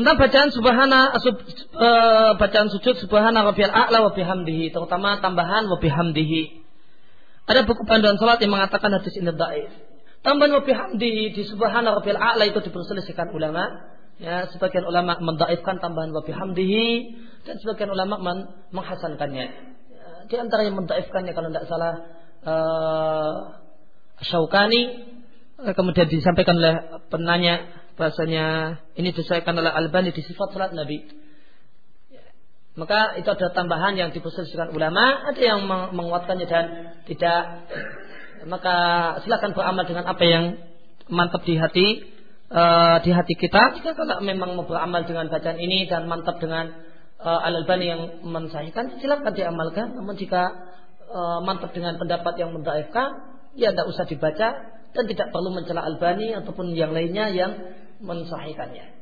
tentang bacaan subhana sub, uh, bacaan sujud subhana rabbiyal a'la wa bihamdihi terutama tambahan wa bihamdihi. Ada buku panduan salat yang mengatakan hadis ini dhaif tambahan wa bihamdihi di subhana rabbiyal a'la itu diperselisihkan ulama ya sebagian ulama mendaifkan tambahan wa bihamdihi dan sebagian ulama men menghasankannya. Ya, di antara yang mendaifkannya kalau tidak salah uh, Syaukani kemudian disampaikan oleh penanya bahasanya ini disahkan oleh Albani di sifat salat Nabi. Maka itu ada tambahan yang diperselisihkan ulama, ada yang menguatkannya dan tidak. Maka silakan beramal dengan apa yang mantap di hati uh, di hati kita. Jika kalau memang mau beramal dengan bacaan ini dan mantap dengan uh, Al Albani yang mensahihkan, silakan diamalkan. Namun jika uh, mantap dengan pendapat yang mendaifkan, ya tidak usah dibaca dan tidak perlu mencela Albani ataupun yang lainnya yang mensahihkannya.